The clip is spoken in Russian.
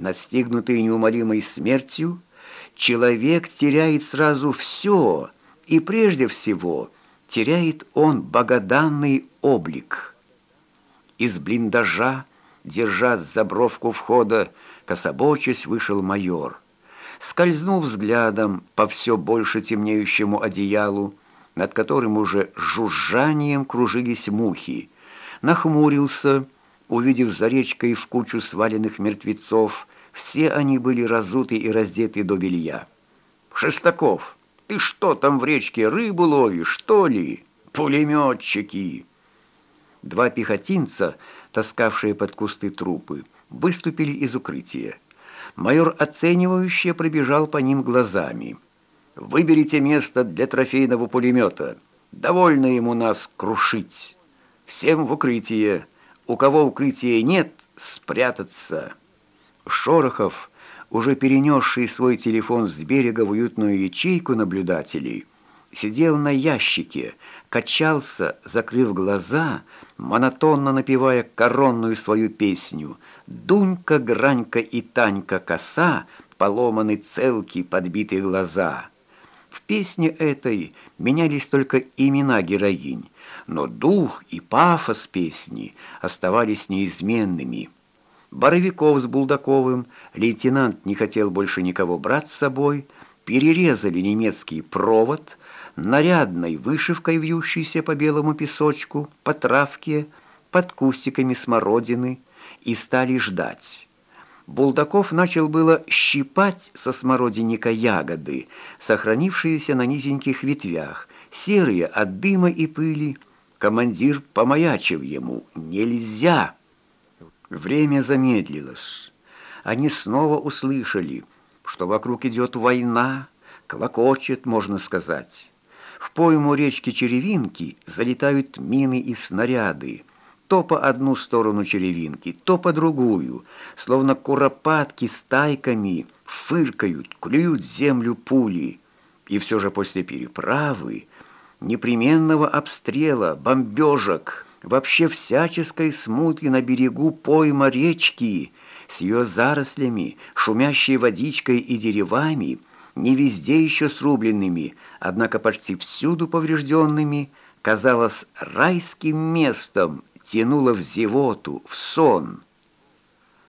Настигнутый неумолимой смертью, человек теряет сразу все, и прежде всего теряет он богоданный облик. Из блиндажа, держа за бровку входа, кособочись вышел майор. Скользнув взглядом по все больше темнеющему одеялу, над которым уже жужжанием кружились мухи, нахмурился, увидев за речкой в кучу сваленных мертвецов, все они были разуты и раздеты до белья. «Шестаков, ты что там в речке, рыбу ловишь, что ли? Пулеметчики!» Два пехотинца, таскавшие под кусты трупы, выступили из укрытия. Майор оценивающе пробежал по ним глазами. «Выберите место для трофейного пулемета. Довольно ему нас крушить. Всем в укрытие. У кого укрытия нет, спрятаться». Шорохов, уже перенесший свой телефон с берега в уютную ячейку наблюдателей, сидел на ящике, качался, закрыв глаза, монотонно напевая коронную свою песню «Дунька, Гранька и Танька коса, поломаны целки, подбитые глаза». В песне этой менялись только имена героинь, но дух и пафос песни оставались неизменными – Боровиков с Булдаковым лейтенант не хотел больше никого брать с собой, перерезали немецкий провод, нарядной вышивкой вьющейся по белому песочку, по травке, под кустиками смородины, и стали ждать. Булдаков начал было щипать со смородинника ягоды, сохранившиеся на низеньких ветвях, серые от дыма и пыли. Командир помаячил ему «Нельзя!» Время замедлилось. Они снова услышали, что вокруг идет война, клокочет, можно сказать. В пойму речки Черевинки залетают мины и снаряды, то по одну сторону Черевинки, то по другую, словно куропатки стайками фыркают, клюют землю пули. И все же после переправы, непременного обстрела, бомбежек – вообще всяческой смуты на берегу пойма речки, с ее зарослями, шумящей водичкой и деревами, не везде еще срубленными, однако почти всюду поврежденными, казалось райским местом, тянуло в зевоту, в сон –